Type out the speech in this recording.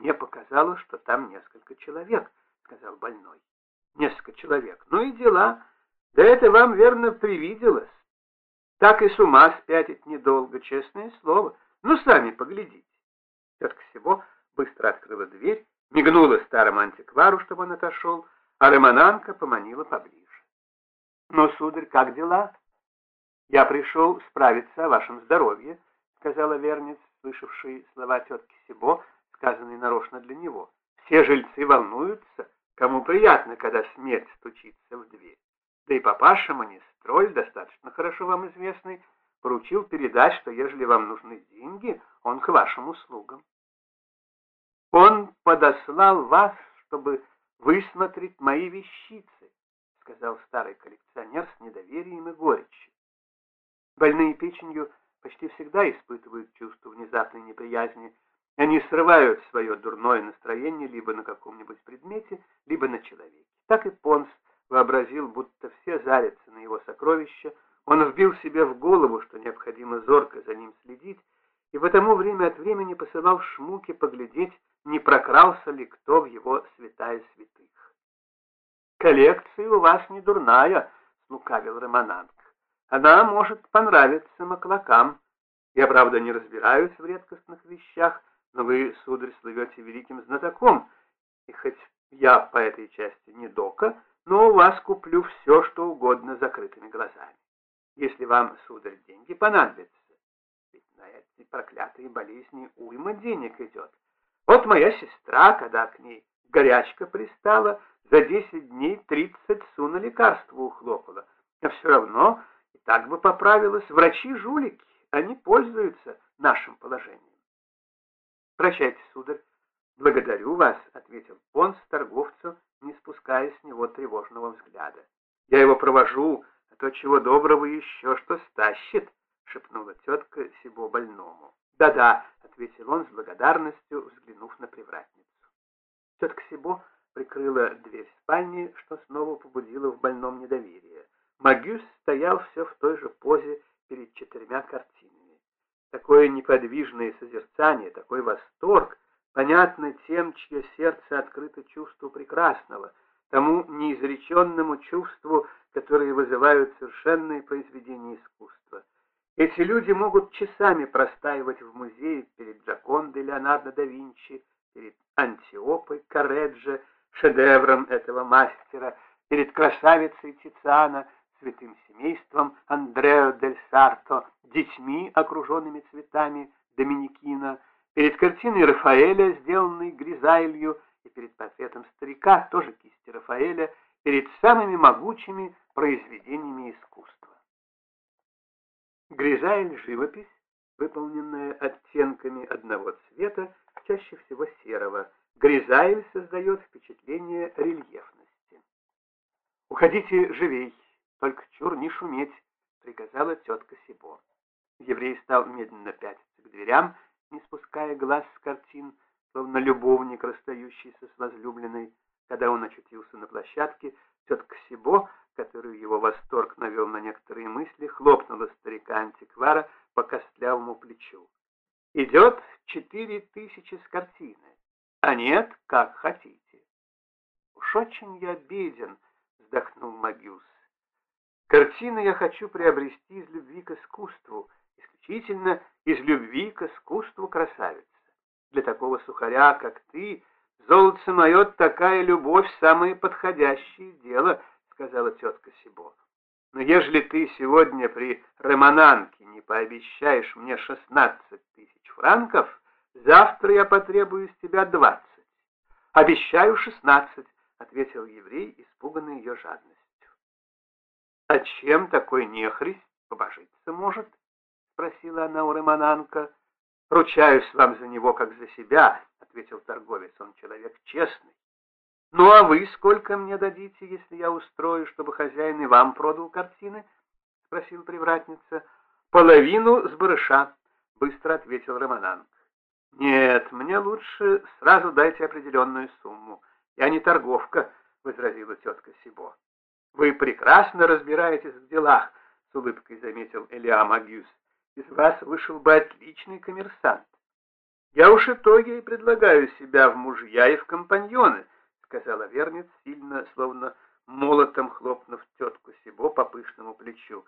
Мне показалось, что там несколько человек, сказал больной. Несколько человек. Ну и дела. Да это вам верно привиделось. Так и с ума спятить недолго, честное слово. Ну, сами поглядите. Тетка Сибо быстро открыла дверь, мигнула старому антиквару, чтобы он отошел, а Романанка поманила поближе. «Ну, сударь, как дела?» «Я пришел справиться о вашем здоровье», — сказала Верниц, слышавший слова тетки Сибо, сказанные нарочно для него. «Все жильцы волнуются, кому приятно, когда смерть стучится в дверь. Да и папаша Манистроль, достаточно хорошо вам известный, поручил передать, что ежели вам нужны деньги, он к вашим услугам. Он подослал вас, чтобы высмотреть мои вещицы, сказал старый коллекционер с недоверием и горечью. Больные печенью почти всегда испытывают чувство внезапной неприязни. Они срывают свое дурное настроение либо на каком-нибудь предмете, либо на человеке. Так и Понс вообразил, будто все зарятся на его сокровища, он вбил себе в голову, что необходимо зорко за ним следить, и потому время от времени посылал Шмуке поглядеть, не прокрался ли кто в его святая святых. «Коллекция у вас не дурная», — слукавил Романанг. «Она может понравиться маклакам. Я, правда, не разбираюсь в редкостных вещах, но вы, сударь, слывете великим знатоком, и хоть я по этой части не дока, но у вас куплю все, что угодно закрытыми глазами. Если вам, сударь, деньги понадобятся, ведь на эти проклятые болезни уйма денег идет. Вот моя сестра, когда к ней горячка пристала, за десять дней тридцать су на лекарство ухлопала. А все равно и так бы поправилась. Врачи-жулики, они пользуются нашим положением. Прощайте, сударь. Благодарю вас, ответил он с торговцу, не спуская с него тревожного взгляда. Я его провожу, а то чего доброго еще что стащит, шепнула тетка Сибо больному. Да-да, ответил он с благодарностью, взглянув на привратницу. Тетка Сибо прикрыла дверь спальни, что снова побудило в больном недоверие. Магюс стоял все в той же позе перед четырьмя картинами. Такое неподвижное созерцание, такой восторг, понятно тем, чье сердце открыто чувству прекрасного, тому неизреченному чувству, которые вызывают совершенные произведения искусства. Эти люди могут часами простаивать в музее перед Джакондой Леонардо да Винчи, перед Антиопой Кареджо, шедевром этого мастера, перед красавицей Тициана, святым семейством Андрео дель Сарто, детьми, окруженными цветами Доминикина, перед картиной Рафаэля, сделанной Гризайлью, и перед портретом старика, тоже кисти Рафаэля, перед самыми могучими произведениями искусства. Гризайль — живопись, выполненная оттенками одного цвета, чаще всего серого. Гризайль создает впечатление рельефности. «Уходите живей, только чур не шуметь», — приказала тетка Сибо. Еврей стал медленно пятиться к дверям, не спуская глаз с картин, словно любовник, расстающийся с возлюбленной. Когда он очутился на площадке, тетка Сибо, которую его восторг навел на некоторые мысли, хлопнула старика-антиквара по костлявому плечу. «Идет четыре тысячи с картины, а нет, как хотите». «Уж очень я беден», — вздохнул Магюс. «Картины я хочу приобрести из любви к искусству, исключительно из любви к искусству красавицы. Для такого сухаря, как ты, золотце мое, такая любовь — самое подходящее дело, — сказала тетка Сибо. Но ежели ты сегодня при ремонанке не пообещаешь мне шестнадцать тысяч франков, завтра я потребую с тебя двадцать. Обещаю шестнадцать, — ответил еврей, испуганный ее жадностью. А чем такой нехрист побожиться может? Спросила она у Романанка. «Ручаюсь вам за него, как за себя», — ответил торговец. «Он человек честный». «Ну, а вы сколько мне дадите, если я устрою, чтобы хозяин и вам продал картины?» — спросил привратница. «Половину с барыша», — быстро ответил Романанк. «Нет, мне лучше сразу дайте определенную сумму. Я не торговка», — возразила тетка Сибо. «Вы прекрасно разбираетесь в делах», — с улыбкой заметил Элиам Агюс из вас вышел бы отличный коммерсант. Я уж и то ей предлагаю себя в мужья и в компаньоны, сказала Верниц, сильно, словно молотом хлопнув тетку Сибо по пышному плечу.